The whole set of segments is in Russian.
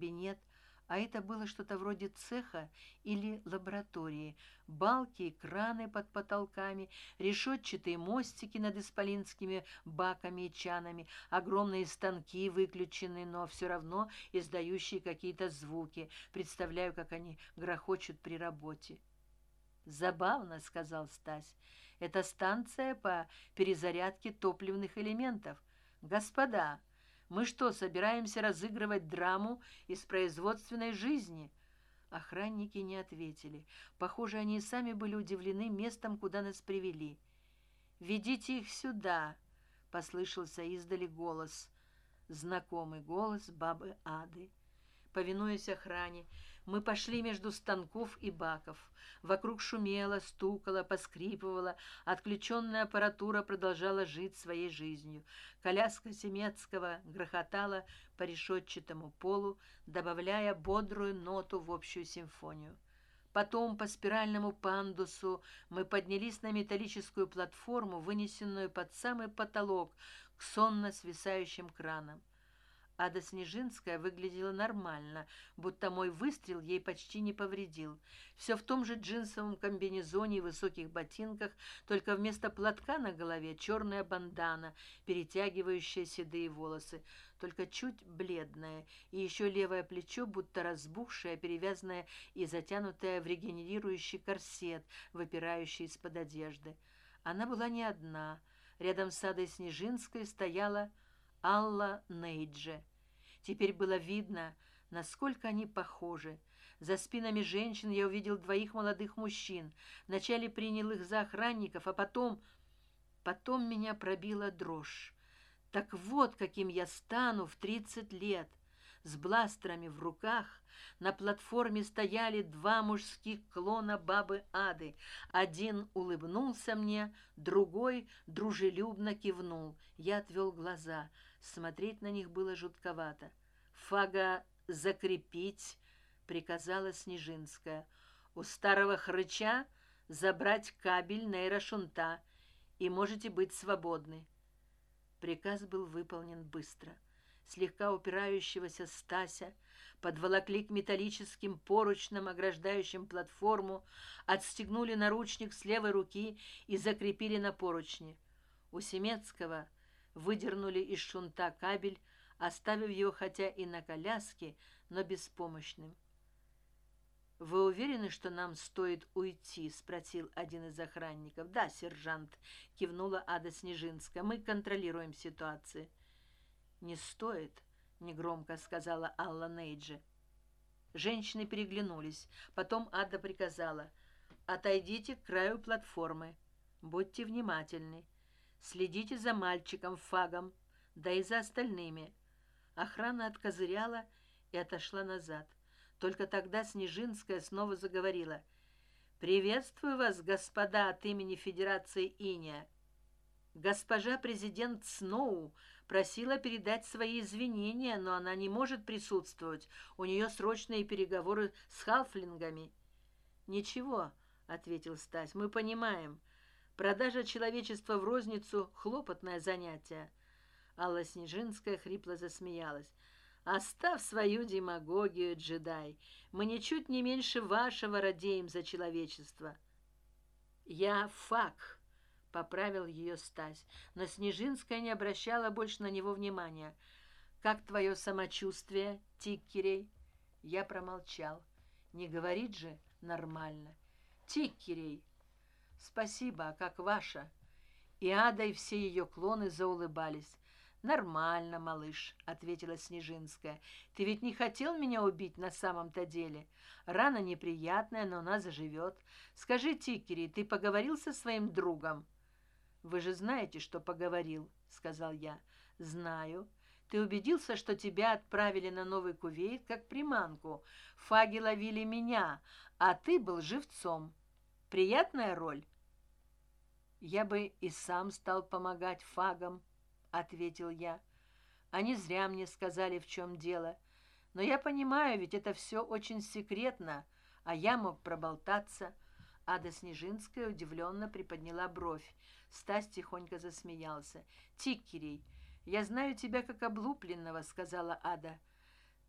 кабинет а это было что-то вроде цеха или лаборатории. Балки и краны под потолками решетчатые мостики над исполинскими баками и чанами огромные станки выключенные но все равно издающие какие то звуки. Представляю как они грохочут при работе. Забавно сказал стась. Это станция по перезарядке топливных элементов. Господа мы что собираемся разыгрывать драму из производственной жизни? Охранники не ответили. Похоже они и сами были удивлены местом куда нас привели. Ведите их сюда послышался издали голос знакомый голос бабы ады повинуясь охране мы пошли между станков и баков. Вокруг шумело стукало поскрипывало. Отключенная аппаратура продолжала жить своей жизнью. Коляска семецкого грохотала по решетчатому полу добавляя бодрую ноту в общую симфонию. Потом по спиральному пандусу мы поднялись на металлическую платформу вынесенную под самый потолок к сонно свисающим кранам ада снежинская выглядела нормально будто мой выстрел ей почти не повредил. Все в том же джинсовом комбинезоне и высоких ботинках только вместо платка на голове черная бандана перетягивающая седые волосы только чуть бледная и еще левое плечо будто разбухшее перевязанное и затянутое в регенерирующий корсет выпирающий из под одежды. Она была не одна. Рядом с адой снежинской стояла алла нейджи теперь было видно насколько они похожи. За спинами женщин я увидел двоих молодых мужчин. Вначале принял их за охранников а потом потом меня пробила дрожь. Так вот каким я стану в тридцать лет с бластерами в руках. На платформе стояли два мужских клона бабы ады. Один улыбнулся мне другой дружелюбно кивнул. Я отвел глаза. Смотреть на них было жутковато. Фага закрепить приказала снежинская. У старого хрыча забрать кабель нейрошунта и можете быть свободны приказ был выполнен быстро слегка упирающегося стася подволокли к металлическим поручным ограждающим платформу отстегнули наручник с левой руки и закрепили на поручни у семецкого выдернули из шунта кабель оставив его хотя и на коляске но беспомощным вы уверены что нам стоит уйти спросил один из охранников да сержант кивнула ада снежинская мы контролируем ситуацию не стоит негромко сказала алла нейджи. Женщины переглянулись. Потом ада приказала отойдите к краю платформы. Будьте внимательны. Следите за мальчиком фагом да и за остальными охрана откозыряла и отошла назад. Только тогда снежинская снова заговорила приветствую вас господа от имени федерации иния. Госпожа президент сноу просила передать свои извинения но она не может присутствовать. У нее срочные переговоры с халфлингами. Ничего ответил стась мы понимаем. Продажа человечества в розницу хлопотное занятие алла снежинская хрипло засмеялась. Оставь свою демагогию джедай. Мы ничуть не меньше вашего радеем за человечество я фак поправил ее стась. Но снежинская не обращала больше на него внимания. Как твое самочувствие тиккерей? Я промолчал. Не говорит же нормально. Тиккерей спасибо а как ваша? И ада и все ее клоны заулыбались. Нормально малыш ответила снежинская. Ты ведь не хотел меня убить на самом то деле? Рана неприятная но она заживет скажи тикери ты поговорил со своим другом вы же знаете что поговорил сказал я. Знаю. Ты убедился что тебя отправили на новый кувейт как приманку. Фаги ловили меня а ты был живцом. Приятная роль? Я бы и сам стал помогать фагам ответил я. Они зря мне сказали в чем дело. Но я понимаю ведь это все очень секретно а я мог проболтаться ада снежинская удивленно приподняла бровь. Стась тихонько засмеялся. Тикерей я знаю тебя как облупленного сказала ада.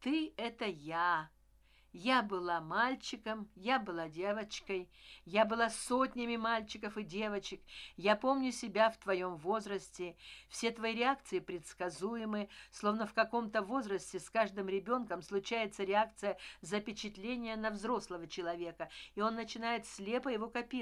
Ты это я я была мальчиком я была девочкой я была сотнями мальчиков и девочек. Я помню себя в твоем возрасте. Все твои реакции предсказуемы словно в каком то возрасте с каждым ребенком случается реакция запечатления на взрослого человека и он начинает слепо его копировать